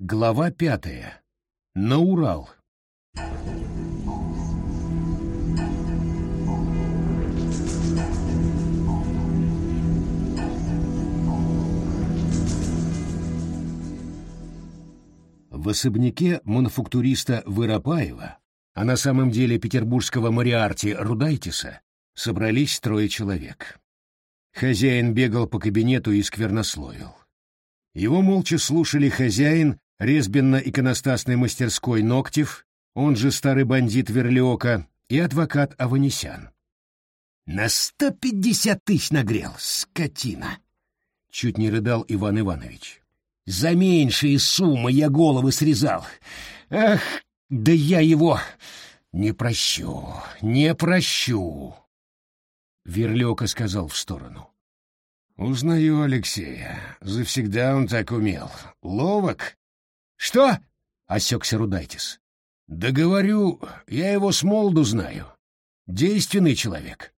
Глава пятая. На Урал. В особняке мануфактуриста Выропаева, а на самом деле петербургского Мариарти Рудайтиса, собрались трое человек. Хозяин бегал по кабинету и сквернословил. Его молча слушали хозяин резбенно-иконостасной мастерской Ноктев, он же старый бандит Верлиока, и адвокат Аванесян. «На сто пятьдесят тысяч нагрел, скотина!» — чуть не рыдал Иван Иванович. «За меньшие суммы я головы срезал. Ах, да я его не прощу, не прощу!» Верлиока сказал в сторону. «Узнаю Алексея. Завсегда он так умел. Ловок?» «Что?» — осекся Рудайтис. «Да говорю, я его с молоду знаю. Действенный человек».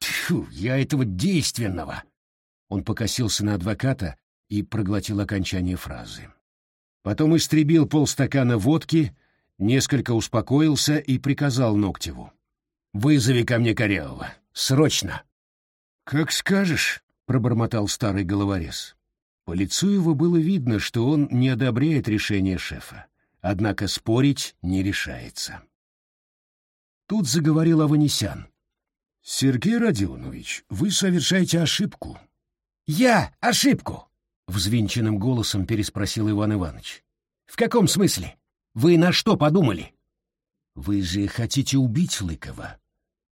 «Тьфу, я этого действенного!» Он покосился на адвоката и проглотил окончание фразы. Потом истребил полстакана водки, несколько успокоился и приказал Ноктеву. «Вызови ко мне Корявого. Срочно!» «Как скажешь», — пробормотал старый головорез. По лицу его было видно, что он не одобряет решение шефа, однако спорить не решается. Тут заговорил Аванесян. «Сергей Родионович, вы совершаете ошибку». «Я ошибку?» — взвинченным голосом переспросил Иван Иванович. «В каком смысле? Вы на что подумали?» «Вы же хотите убить Лыкова?»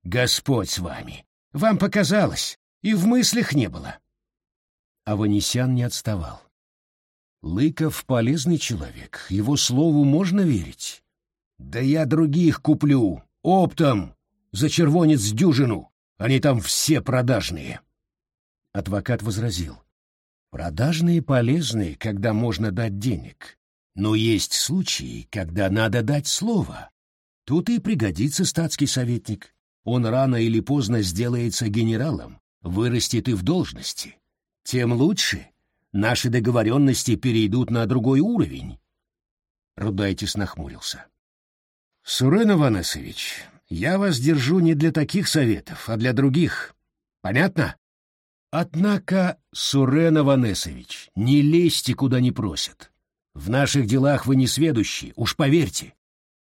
«Господь с вами! Вам показалось, и в мыслях не было. Аванесян не отставал. Лыков полезный человек, его слову можно верить. Да я других куплю, оптом, за червонец дюжину, они там все продажные. Адвокат возразил. Продажные полезные, когда можно дать денег. Но есть случаи, когда надо дать слово. Тут и пригодится статский советник. Он рано или поздно сделается генералом, вырастет и в должности тем лучше. Наши договоренности перейдут на другой уровень. Рудайтис нахмурился. Сурен Иванесович, я вас держу не для таких советов, а для других. Понятно? Однако, Сурен Иванесович, не лезьте, куда не просят. В наших делах вы не сведущи, уж поверьте.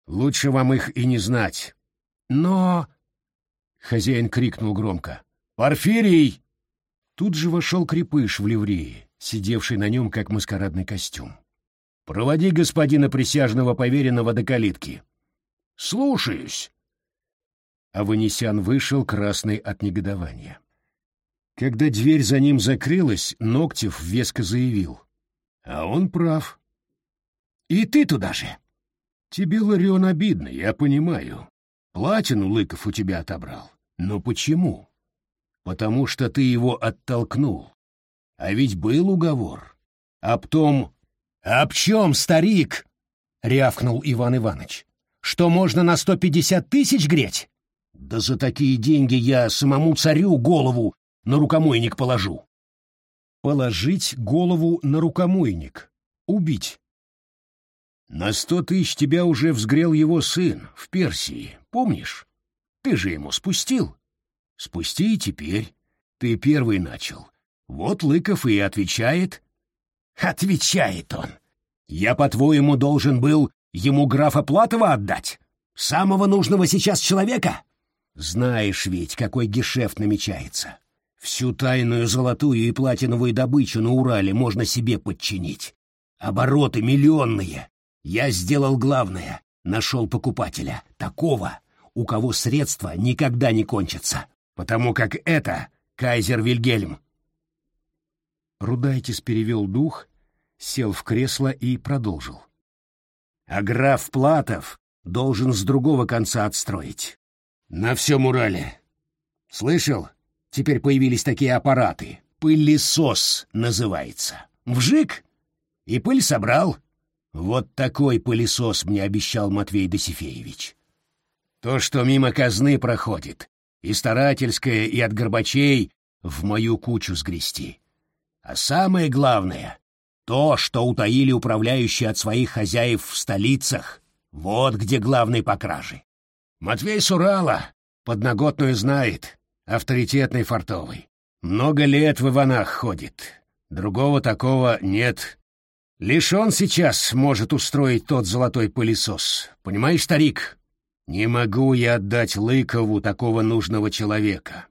Лучше вам их и не знать. Но... Хозяин крикнул громко. «Порфирий!» Тут же вошел крепыш в ливрее, сидевший на нем как маскарадный костюм. «Проводи господина присяжного поверенного до калитки». «Слушаюсь». Аванесян вышел, красный от негодования. Когда дверь за ним закрылась, Ноктев веско заявил. «А он прав». «И ты туда же». «Тебе, Ларион, обидно, я понимаю. Платину Лыков у тебя отобрал. Но почему?» Потому что ты его оттолкнул. А ведь был уговор. Об том... — Об чем, старик? — рявкнул Иван Иванович. — Что можно на сто пятьдесят тысяч греть? Да за такие деньги я самому царю голову на рукомойник положу. Положить голову на рукомойник. Убить. На сто тысяч тебя уже взгрел его сын в Персии, помнишь? Ты же ему спустил. Спусти и теперь. Ты первый начал. Вот Лыков и отвечает. Отвечает он. Я, по-твоему, должен был ему графа Платова отдать? Самого нужного сейчас человека? Знаешь ведь, какой гешефт намечается. Всю тайную золотую и платиновую добычу на Урале можно себе подчинить. Обороты миллионные. Я сделал главное. Нашел покупателя. Такого, у кого средства никогда не кончатся потому как это кайзер Вильгельм. Рудайтис перевел дух, сел в кресло и продолжил. А граф Платов должен с другого конца отстроить. На всем Урале. Слышал? Теперь появились такие аппараты. Пылесос называется. Вжик! И пыль собрал. Вот такой пылесос мне обещал Матвей Досифеевич. То, что мимо казны проходит, и старательское, и от горбачей в мою кучу сгрести. А самое главное, То, что утаили управляющие от своих хозяев в столицах, вот где главный по краже. Матвей Сурала подноготную знает, авторитетный фартовый. Много лет в Иванах ходит. Другого такого нет. Лишь он сейчас может устроить тот золотой пылесос. Понимаешь, старик? Не могу я отдать Лыкову такого нужного человека.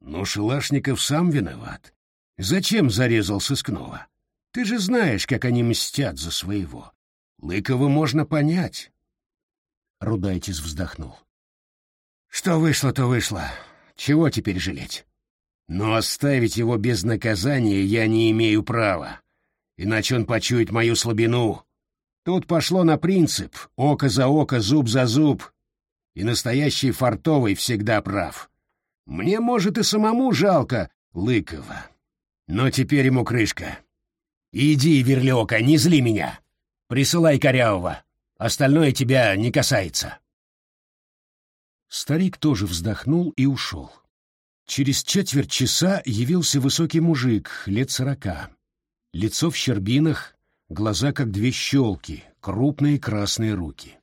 Но Шелашников сам виноват. Зачем зарезал сыскного? Ты же знаешь, как они мстят за своего. Лыкова можно понять. Рудайтис вздохнул. Что вышло, то вышло. Чего теперь жалеть? Но оставить его без наказания я не имею права, иначе он почует мою слабину. Тут пошло на принцип «око за око, зуб за зуб», и настоящий фартовый всегда прав. Мне, может, и самому жалко Лыкова, но теперь ему крышка. Иди, Верлиока, не зли меня. Присылай Корявого. Остальное тебя не касается. Старик тоже вздохнул и ушел. Через четверть часа явился высокий мужик, лет сорока. Лицо в щербинах, глаза как две щелки, крупные красные руки.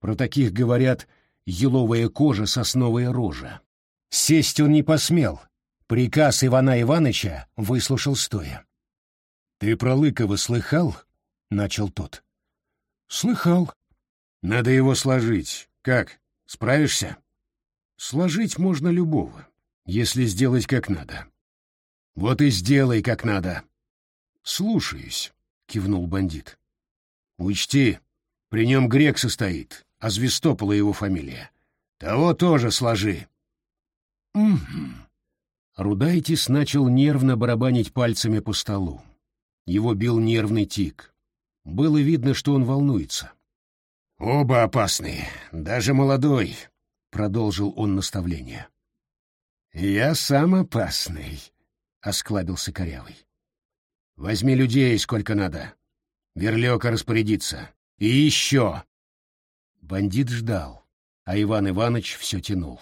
Про таких говорят еловая кожа, сосновая рожа. Сесть он не посмел. Приказ Ивана Иваныча выслушал стоя. «Ты про Лыкова слыхал?» — начал тот. «Слыхал. Надо его сложить. Как, справишься?» «Сложить можно любого, если сделать как надо». «Вот и сделай как надо». «Слушаюсь», — кивнул бандит. «Учти, при нем грек состоит, а Звестопола его фамилия. Того тоже сложи». «Угу». Рудайтис начал нервно барабанить пальцами по столу. Его бил нервный тик. Было видно, что он волнуется. «Оба опасные, даже молодой», — продолжил он наставление. «Я сам опасный», — осклабился Корявый. «Возьми людей сколько надо. Верлёка распорядится. И еще!» Бандит ждал, а Иван Иванович все тянул.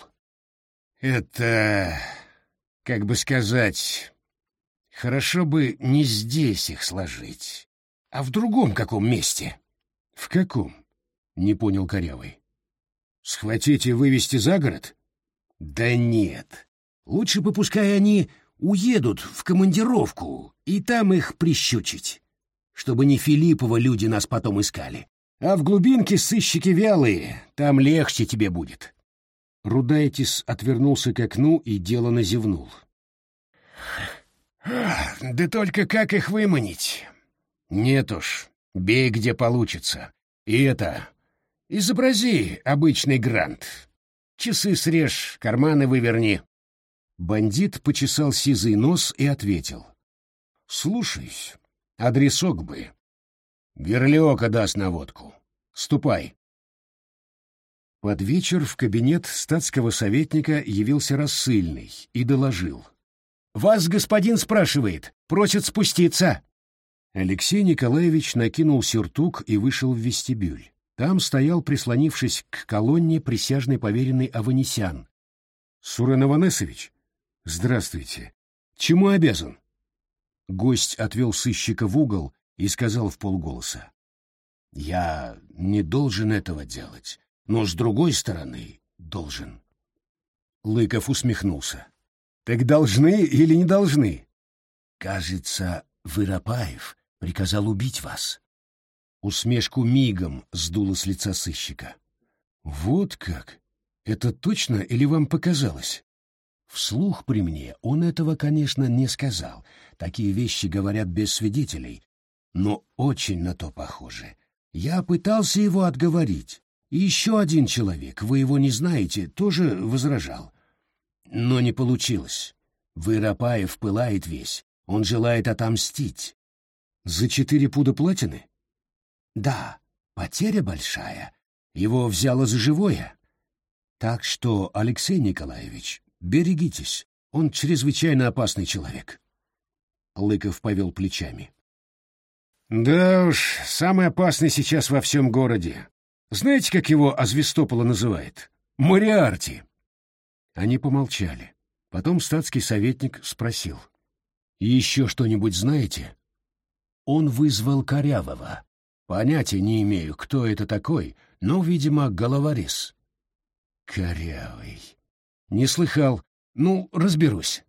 «Это, как бы сказать, Хорошо бы не здесь их сложить, а в другом каком месте. — В каком? — не понял Корявый. — Схватить и вывести за город? — Да нет. Лучше бы пускай они уедут в командировку и там их прищучить, чтобы не Филиппова люди нас потом искали. А в глубинке сыщики вялые, там легче тебе будет. Рудайтис отвернулся к окну и делано зевнул. Да только как их выманить? Нет уж, бей где получится. И это, изобрази обычный грант. Часы срежь, карманы выверни. Бандит почесал сизый нос и ответил. Слушаюсь, адресок бы. Верлиока даст наводку. Ступай. Под вечер в кабинет статского советника явился рассыльный и доложил — вас господин спрашивает, просит спуститься. Алексей Николаевич накинул сюртук и вышел в вестибюль. Там стоял, прислонившись к колонне, присяжный поверенный Аванесян. Сурен Аванесович, здравствуйте. Чему обязан? Гость отвел сыщика в угол и сказал в полголоса. Я не должен этого делать, но с другой стороны должен. Лыков усмехнулся. Так должны или не должны? Кажется, Выропаев приказал убить вас. Усмешку мигом сдуло с лица сыщика. Вот как? Это точно или вам показалось? Вслух при мне он этого, конечно, не сказал. Такие вещи говорят без свидетелей. Но очень на то похоже. Я пытался его отговорить. И еще один человек, вы его не знаете, тоже возражал. Но не получилось. Выропаев пылает весь. Он желает отомстить. За четыре пуда платины? Да, потеря большая. Его взяло за живое. Так что, Алексей Николаевич, берегитесь. Он чрезвычайно опасный человек. Лыков повел плечами. Да уж, самый опасный сейчас во всем городе. Знаете, как его Азвестопола называет? Мориарти. Они помолчали. Потом статский советник спросил. «Еще что-нибудь знаете?» он вызвал Корявого. Понятия не имею, кто это такой, но, видимо, головорез. Корявый. Не слыхал. Ну, разберусь.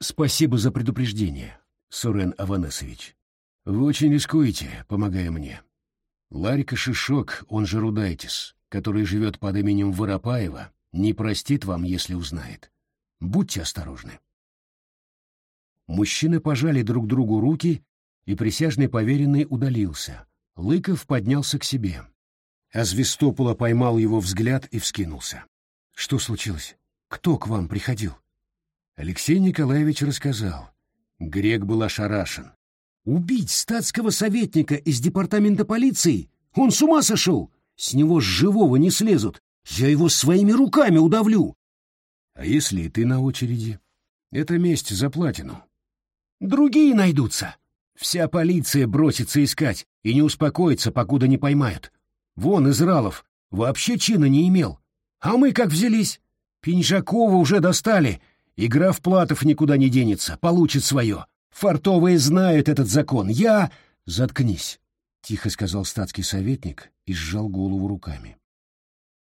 Спасибо за предупреждение, Сурен Аванесович. Вы очень рискуете, помогая мне. Ларика Шишок, он же Рудайтис, который живет под именем Воропаева, не простит вам, если узнает. Будьте осторожны. Мужчины пожали друг другу руки, и присяжный поверенный удалился. Лыков поднялся к себе. А Звестопола поймал его взгляд и вскинулся. «Что случилось? Кто к вам приходил?» Алексей Николаевич рассказал. Грек был ошарашен. «Убить статского советника из департамента полиции? Он с ума сошел! С него живого не слезут! Я его своими руками удавлю!» «А если и ты на очереди? Это месть за платину». «Другие найдутся!» Вся полиция бросится искать и не успокоится, покуда не поймают. Вон Изралов вообще чина не имел. А мы как взялись? Пинжакова уже достали, и граф Платов никуда не денется, получит свое. Фартовые знают этот закон. Я... Заткнись, — тихо сказал статский советник и сжал голову руками.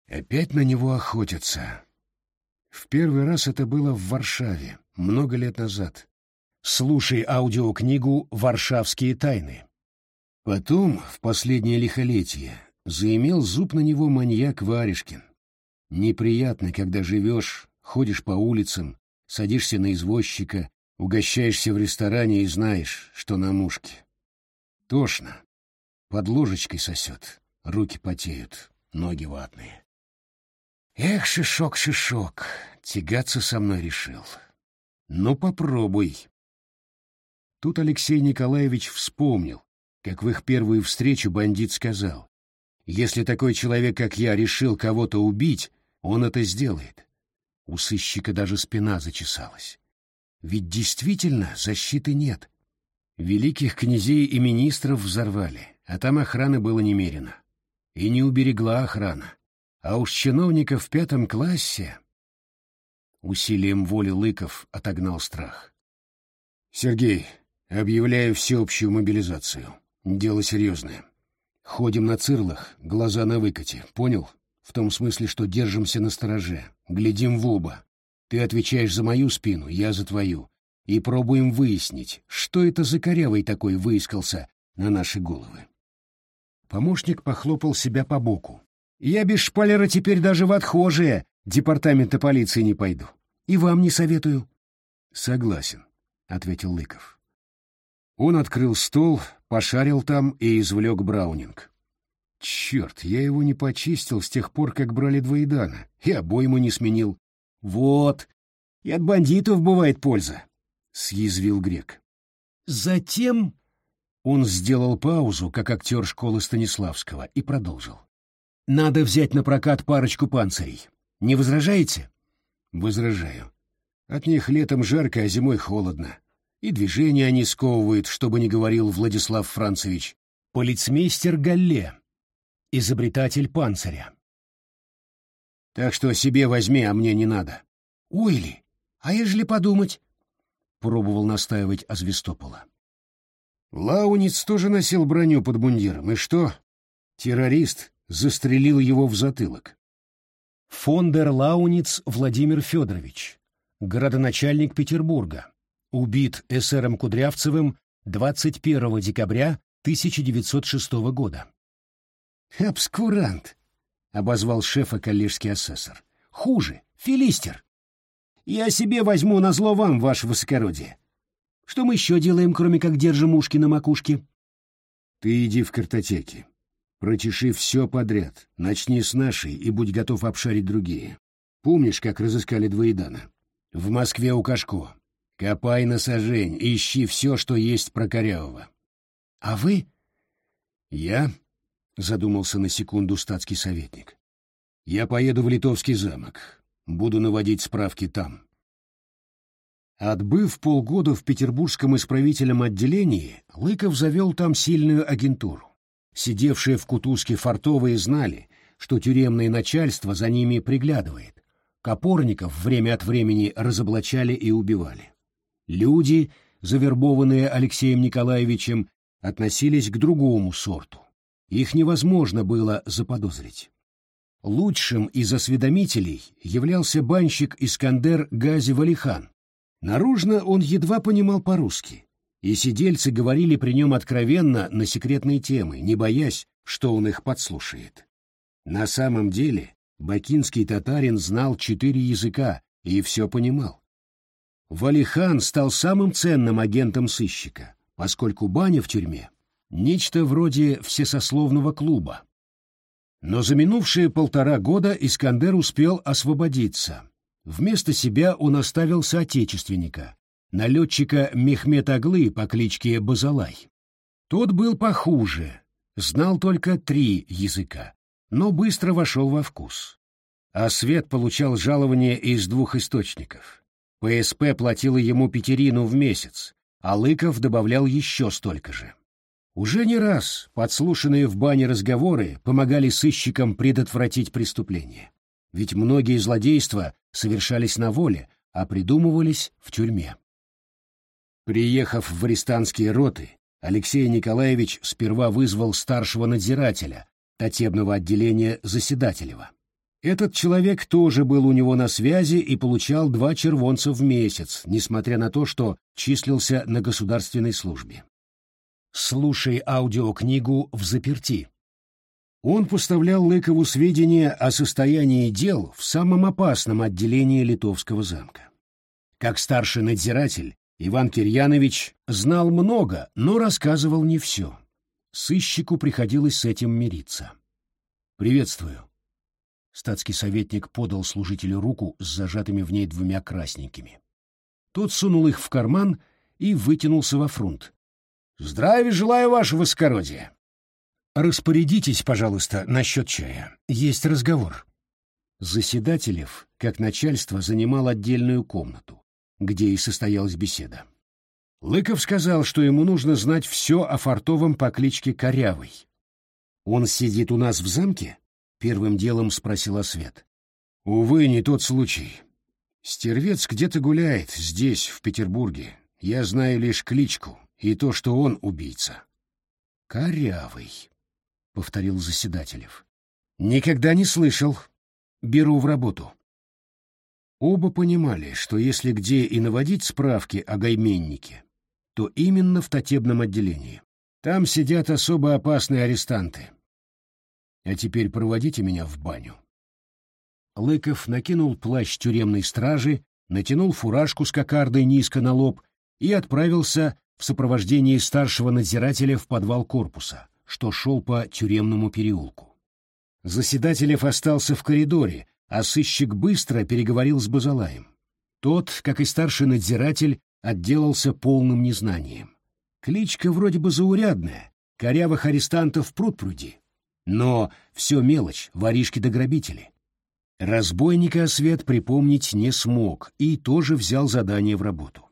Опять на него охотятся. В первый раз это было в Варшаве, много лет назад. Слушай аудиокнигу «Варшавские тайны». Потом, в последнее лихолетие, заимел зуб на него маньяк Варежкин. Неприятно, когда живешь, ходишь по улицам, садишься на извозчика, угощаешься в ресторане и знаешь, что на мушке. Тошно. Под ложечкой сосет, руки потеют, ноги ватные. Эх, Шишок, Шишок, тягаться со мной решил. Ну, попробуй. Тут Алексей Николаевич вспомнил, как в их первую встречу бандит сказал, «Если такой человек, как я, решил кого-то убить, он это сделает». У сыщика даже спина зачесалась. Ведь действительно защиты нет. Великих князей и министров взорвали, а там охраны было немерено. И не уберегла охрана. А уж чиновников в пятом классе... Усилием воли Лыков отогнал страх. «Сергей, Объявляю всеобщую мобилизацию. Дело серьезное. Ходим на цирлах, глаза на выкате, понял? В том смысле, что держимся на стороже, глядим в оба. Ты отвечаешь за мою спину, я за твою. И пробуем выяснить, что это за корявый такой выискался на наши головы. Помощник похлопал себя по боку. Я без шпалера теперь даже в отхожие департамента полиции не пойду. И вам не советую. Согласен, — ответил Лыков. Он открыл стол, пошарил там и извлек браунинг. Черт, я его не почистил с тех пор, как брали двоедана, и обойму не сменил. Вот, и от бандитов бывает польза, — съязвил грек. Затем он сделал паузу, как актер школы Станиславского, и продолжил. Надо взять на прокат парочку панцирей. Не возражаете? Возражаю. От них летом жарко, а зимой холодно и движения они сковывают, чтобы не говорил Владислав Францевич. Полицмейстер Галле, изобретатель панциря. Так что себе возьми, а мне не надо. Ойли, а ежели подумать? Пробовал настаивать Азвестопола. Лауниц тоже носил броню под мундиром, и что? Террорист застрелил его в затылок. Фондер Лауниц Владимир Федорович, городоначальник Петербурга, убит эсером Кудрявцевым 21 декабря 1906 года. «Обскурант», — обозвал шефа коллежский асессор. «Хуже, филистер. Я себе возьму на зло вам, ваше высокородие. Что мы еще делаем, кроме как держим ушки на макушке?» «Ты иди в картотеки. Прочеши все подряд. Начни с нашей и будь готов обшарить другие. Помнишь, как разыскали двоедана? В Москве у Кашко. Копай на сажень, ищи все, что есть про Корявого. — А вы? — Я? — задумался на секунду статский советник. — Я поеду в Литовский замок. Буду наводить справки там. Отбыв полгода в петербургском исправительном отделении, Лыков завел там сильную агентуру. Сидевшие в кутузке фартовые знали, что тюремное начальство за ними приглядывает. Копорников время от времени разоблачали и убивали. Люди, завербованные Алексеем Николаевичем, относились к другому сорту. Их невозможно было заподозрить. Лучшим из осведомителей являлся банщик Искандер Гази Валихан. Наружно он едва понимал по-русски, и сидельцы говорили при нем откровенно на секретные темы, не боясь, что он их подслушает. На самом деле бакинский татарин знал четыре языка и все понимал. Валихан стал самым ценным агентом сыщика, поскольку баня в тюрьме — нечто вроде всесословного клуба. Но за минувшие полтора года Искандер успел освободиться. Вместо себя он оставил соотечественника, налетчика Мехмед Аглы по кличке Базалай. Тот был похуже, знал только три языка, но быстро вошел во вкус. А Свет получал жалование из двух источников. ПСП платила ему пятерину в месяц, а Лыков добавлял еще столько же. Уже не раз подслушанные в бане разговоры помогали сыщикам предотвратить преступление. Ведь многие злодейства совершались на воле, а придумывались в тюрьме. Приехав в арестанские роты, Алексей Николаевич сперва вызвал старшего надзирателя, татебного отделения Заседателева. Этот человек тоже был у него на связи и получал два червонца в месяц, несмотря на то, что числился на государственной службе. Слушай аудиокнигу в заперти. Он поставлял Лыкову сведения о состоянии дел в самом опасном отделении Литовского замка. Как старший надзиратель, Иван Кирьянович знал много, но рассказывал не все. Сыщику приходилось с этим мириться. «Приветствую», Статский советник подал служителю руку с зажатыми в ней двумя красненькими. Тот сунул их в карман и вытянулся во фронт. «Здравия желаю, ваше высокородие!» «Распорядитесь, пожалуйста, насчет чая. Есть разговор». Заседателев, как начальство, занимал отдельную комнату, где и состоялась беседа. Лыков сказал, что ему нужно знать все о фартовом по кличке Корявый. «Он сидит у нас в замке?» Первым делом спросила Свет. Увы, не тот случай. Стервец где-то гуляет, здесь, в Петербурге. Я знаю лишь кличку и то, что он убийца. Корявый, повторил Заседателев. Никогда не слышал. Беру в работу. Оба понимали, что если где и наводить справки о гайменнике, то именно в татебном отделении. Там сидят особо опасные арестанты, а теперь проводите меня в баню. Лыков накинул плащ тюремной стражи, натянул фуражку с кокардой низко на лоб и отправился в сопровождении старшего надзирателя в подвал корпуса, что шел по тюремному переулку. Заседателев остался в коридоре, а сыщик быстро переговорил с Базалаем. Тот, как и старший надзиратель, отделался полным незнанием. Кличка вроде бы заурядная, корявых арестантов пруд-пруди. Но все мелочь, воришки да грабители. Разбойника Свет припомнить не смог и тоже взял задание в работу.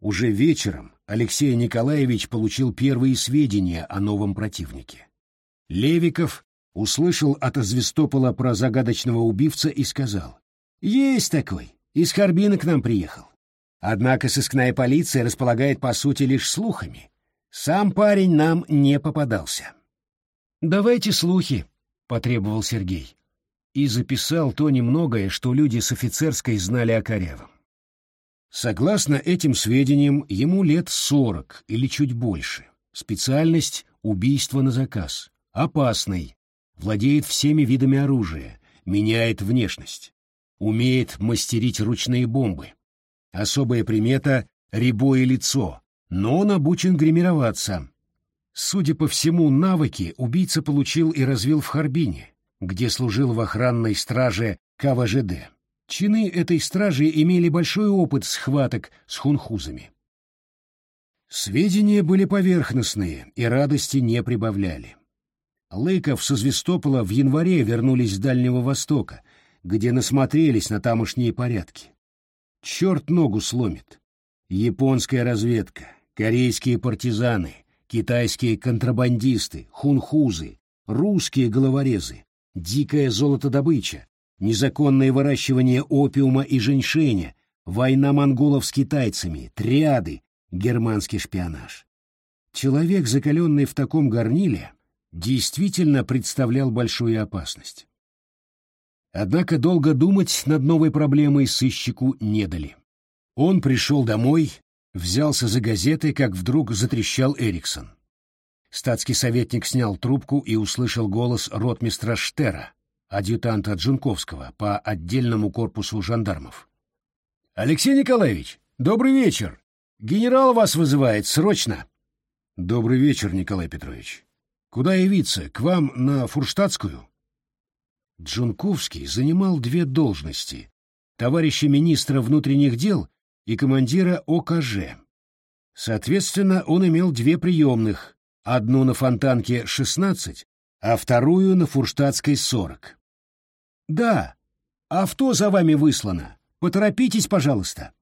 Уже вечером Алексей Николаевич получил первые сведения о новом противнике. Левиков услышал от Азвестопола про загадочного убивца и сказал, «Есть такой, из Харбина к нам приехал. Однако сыскная полиция располагает по сути лишь слухами. Сам парень нам не попадался». «Давайте слухи», — потребовал Сергей. И записал то немногое, что люди с офицерской знали о Корявом. Согласно этим сведениям, ему лет сорок или чуть больше. Специальность — убийство на заказ. Опасный. Владеет всеми видами оружия. Меняет внешность. Умеет мастерить ручные бомбы. Особая примета — рябое лицо. Но он обучен гримироваться. Судя по всему, навыки убийца получил и развил в Харбине, где служил в охранной страже КВЖД. Чины этой стражи имели большой опыт схваток с хунхузами. Сведения были поверхностные и радости не прибавляли. Лыков со Звестопола в январе вернулись с Дальнего Востока, где насмотрелись на тамошние порядки. Черт ногу сломит. Японская разведка, корейские партизаны — китайские контрабандисты, хунхузы, русские головорезы, дикая золотодобыча, незаконное выращивание опиума и женьшеня, война монголов с китайцами, триады, германский шпионаж. человек, закаленный в таком горниле, действительно представлял большую опасность. Однако долго думать над новой проблемой сыщику не дали. Он пришел домой, взялся за газеты, как вдруг затрещал Эриксон. Статский советник снял трубку и услышал голос ротмистра Штера, адъютанта Джунковского по отдельному корпусу жандармов. «Алексей Николаевич, добрый вечер! Генерал вас вызывает, срочно!» «Добрый вечер, Николай Петрович. Куда явиться, к вам на Фурштадтскую?» Джунковский занимал две должности — товарища министра внутренних дел и командира ОКЖ. Соответственно, он имел две приемных одну на Фонтанке 16, а вторую на Фурштадтской 40. «Да, авто за вами выслано. Поторопитесь, пожалуйста».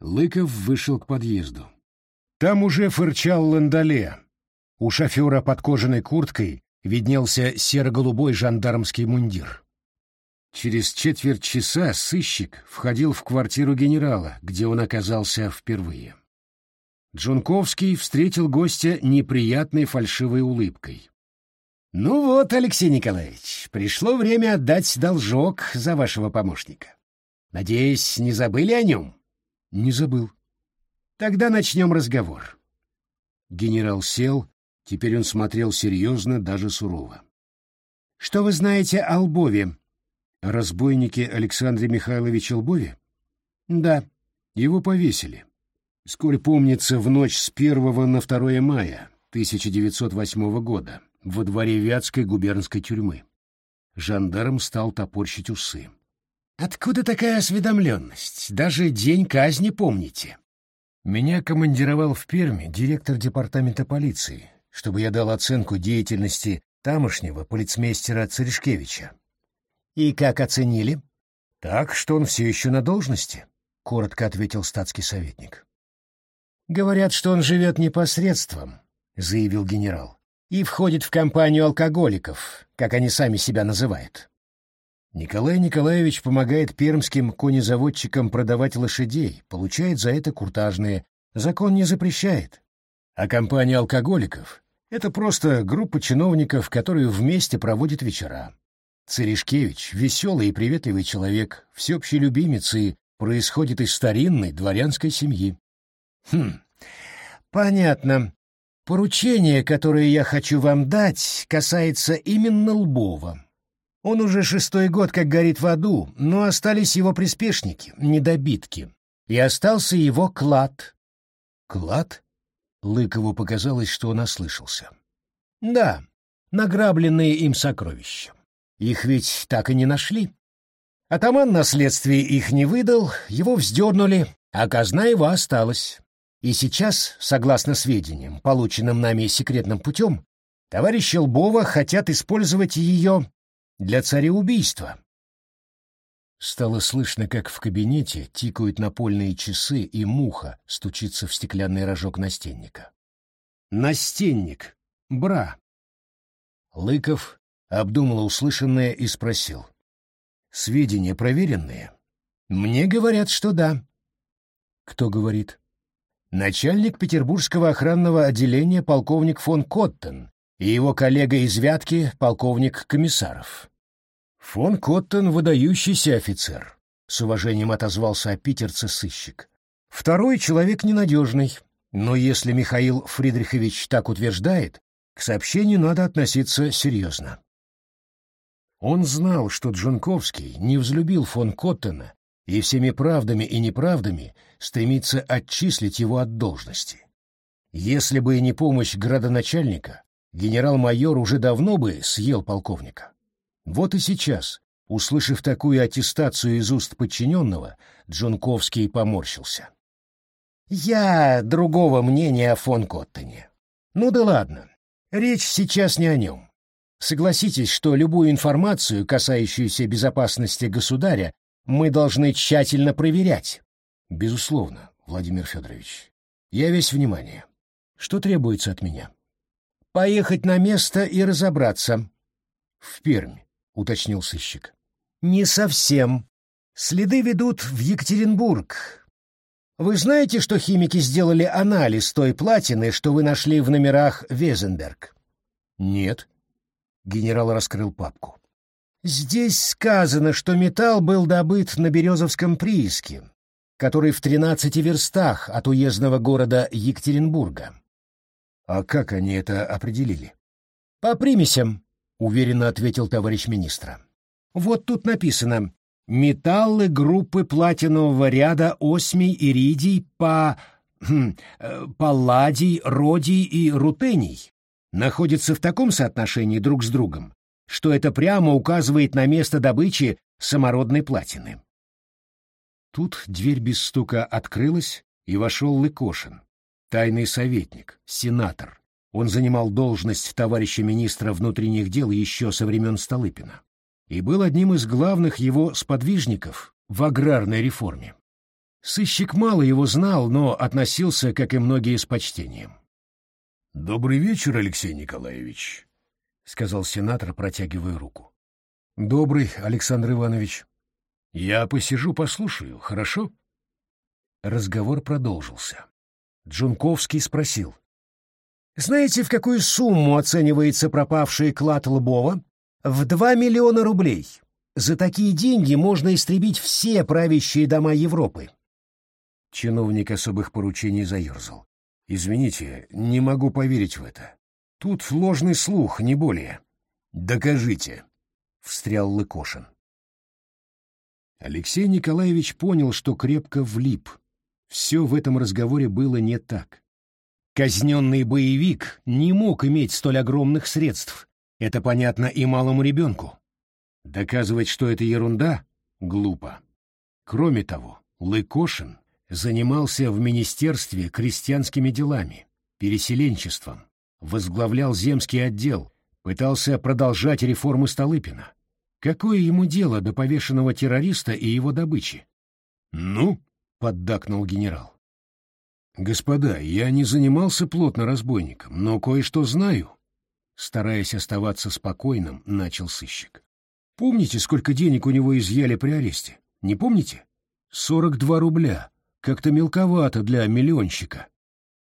Лыков вышел к подъезду. Там уже фырчал ландоле. У шофера под кожаной курткой виднелся серо-голубой жандармский мундир. Через четверть часа сыщик входил в квартиру генерала, где он оказался впервые. Джунковский встретил гостя неприятной фальшивой улыбкой. «Ну вот, Алексей Николаевич, пришло время отдать должок за вашего помощника. Надеюсь, не забыли о нем?» «Не забыл». «Тогда начнем разговор». Генерал сел, теперь он смотрел серьезно, даже сурово. «Что вы знаете о Лбове?» «Разбойнике Александре Михайловиче Лбове?» «Да». «Его повесили». Сколь помнится, в ночь с 1 на 2 мая 1908 года во дворе Вятской губернской тюрьмы. Жандарм стал топорщить усы. «Откуда такая осведомленность? Даже день казни помните?» Меня командировал в Перми директор департамента полиции, чтобы я дал оценку деятельности тамошнего полицмейстера Церешкевича. «И как оценили?» «Так, что он все еще на должности», — коротко ответил статский советник. «Говорят, что он живет непосредством», — заявил генерал, «и входит в компанию алкоголиков, как они сами себя называют». Николай Николаевич помогает пермским конезаводчикам продавать лошадей, получает за это куртажные. Закон не запрещает. А компания алкоголиков — это просто группа чиновников, которые вместе проводят вечера. Церешкевич — веселый и приветливый человек, всеобщий любимец и происходит из старинной дворянской семьи. Хм, понятно. Поручение, которое я хочу вам дать, касается именно Лбова. Он уже шестой год как горит в аду, но остались его приспешники, недобитки. И остался его клад. Клад? Лыкову показалось, что он ослышался. Да, награбленные им сокровища. Их ведь так и не нашли. Атаман на следствие их не выдал, его вздернули, а казна его осталась. И сейчас, согласно сведениям, полученным нами секретным путем, товарищи Лбова хотят использовать ее для цареубийства. Стало слышно, как в кабинете тикают напольные часы, и муха стучится в стеклянный рожок настенника. «Настенник! Бра!» Лыков обдумал услышанное и спросил. «Сведения проверенные?» «Мне говорят, что да». «Кто говорит?» Начальник петербургского охранного отделения полковник фон Коттен и его коллега из Вятки полковник Комиссаров. Фон Коттен — выдающийся офицер, — с уважением отозвался о питерце сыщик. Второй человек ненадежный, но если Михаил Фридрихович так утверждает, к сообщению надо относиться серьезно. Он знал, что Джунковский не взлюбил фон Коттена и всеми правдами и неправдами стремится отчислить его от должности. Если бы и не помощь градоначальника, генерал-майор уже давно бы съел полковника. Вот и сейчас, услышав такую аттестацию из уст подчиненного, Джунковский поморщился. «Я другого мнения о фон Коттене. Ну да ладно, речь сейчас не о нем. Согласитесь, что любую информацию, касающуюся безопасности государя, мы должны тщательно проверять. Безусловно, Владимир Федорович. Я весь внимание. Что требуется от меня? Поехать на место и разобраться. В Пермь, уточнил сыщик. Не совсем. Следы ведут в Екатеринбург. Вы знаете, что химики сделали анализ той платины, что вы нашли в номерах Везенберг? Нет. Генерал раскрыл папку. Здесь сказано, что металл был добыт на Березовском прииске, который в тринадцати верстах от уездного города Екатеринбурга. А как они это определили? По примесям, уверенно ответил товарищ министра. Вот тут написано Металлы группы платинового ряда осмий, иридий, по... Хм, э, палладий, родий и рутений находятся в таком соотношении друг с другом, что это прямо указывает на место добычи самородной платины. Тут дверь без стука открылась, и вошел Лыкошин, тайный советник, сенатор. Он занимал должность товарища министра внутренних дел еще со времен Столыпина и был одним из главных его сподвижников в аграрной реформе. Сыщик мало его знал, но относился, как и многие, с почтением. «Добрый вечер, Алексей Николаевич», — сказал сенатор, протягивая руку. «Добрый, Александр Иванович. Я посижу, послушаю, хорошо?» Разговор продолжился. Джунковский спросил. «Знаете, в какую сумму оценивается пропавший клад Лбова?» В два миллиона рублей. За такие деньги можно истребить все правящие дома Европы. Чиновник особых поручений заерзал. Извините, не могу поверить в это. Тут ложный слух, не более. Докажите, встрял Лыкошин. Алексей Николаевич понял, что крепко влип. Все в этом разговоре было не так. Казненный боевик не мог иметь столь огромных средств, это понятно и малому ребенку. Доказывать, что это ерунда, глупо. Кроме того, Лыкошин занимался в министерстве крестьянскими делами, переселенчеством, возглавлял земский отдел, пытался продолжать реформы Столыпина. Какое ему дело до повешенного террориста и его добычи? «Ну?» — поддакнул генерал. «Господа, я не занимался плотно разбойником, но кое-что знаю. Стараясь оставаться спокойным, начал сыщик. Помните, сколько денег у него изъяли при аресте? Не помните? Сорок два рубля. Как-то мелковато для миллионщика.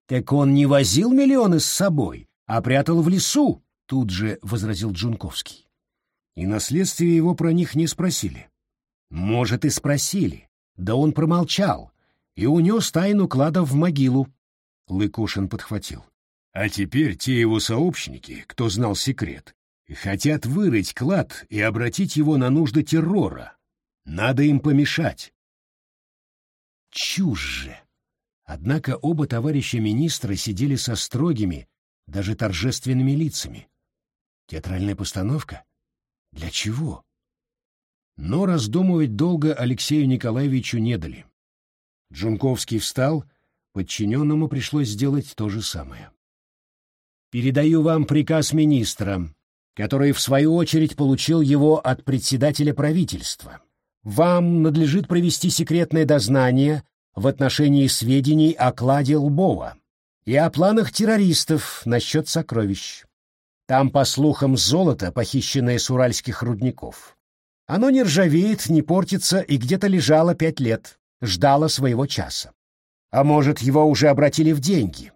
Так он не возил миллионы с собой, а прятал в лесу, тут же возразил Джунковский. И на следствие его про них не спросили. Может, и спросили. Да он промолчал и унес тайну клада в могилу. Лыкошин подхватил. А теперь те его сообщники, кто знал секрет, хотят вырыть клад и обратить его на нужды террора. Надо им помешать. Чушь же! Однако оба товарища министра сидели со строгими, даже торжественными лицами. Театральная постановка? Для чего? Но раздумывать долго Алексею Николаевичу не дали. Джунковский встал, подчиненному пришлось сделать то же самое. Передаю вам приказ министра, который, в свою очередь, получил его от председателя правительства. Вам надлежит провести секретное дознание в отношении сведений о кладе Лбова и о планах террористов насчет сокровищ. Там, по слухам, золото, похищенное с уральских рудников. Оно не ржавеет, не портится и где-то лежало пять лет, ждало своего часа. А может, его уже обратили в деньги.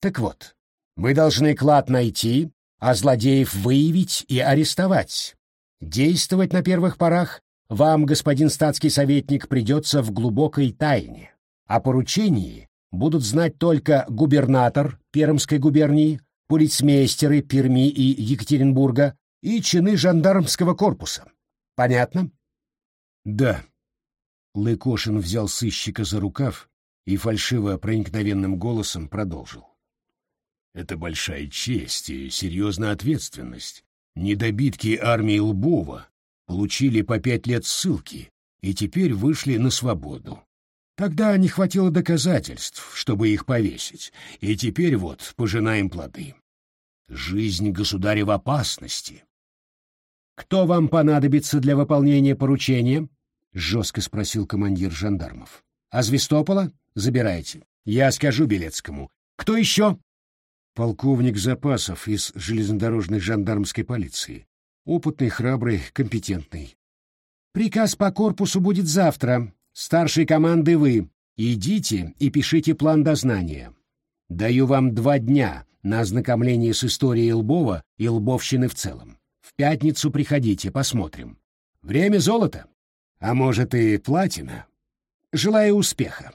Так вот, вы должны клад найти, а злодеев выявить и арестовать. Действовать на первых порах вам, господин статский советник, придется в глубокой тайне. О поручении будут знать только губернатор Пермской губернии, полицмейстеры Перми и Екатеринбурга и чины жандармского корпуса. Понятно? Да. Лыкошин взял сыщика за рукав и фальшиво проникновенным голосом продолжил. Это большая честь и серьезная ответственность. Недобитки армии Лбова получили по пять лет ссылки и теперь вышли на свободу. Тогда не хватило доказательств, чтобы их повесить, и теперь вот пожинаем плоды. Жизнь государя в опасности. «Кто вам понадобится для выполнения поручения?» — жестко спросил командир жандармов. «А Звестопола? Забирайте. Я скажу Белецкому. Кто еще?» полковник запасов из железнодорожной жандармской полиции. Опытный, храбрый, компетентный. Приказ по корпусу будет завтра. Старшей команды вы. Идите и пишите план дознания. Даю вам два дня на ознакомление с историей Лбова и Лбовщины в целом. В пятницу приходите, посмотрим. Время золота, а может и платина. Желаю успеха.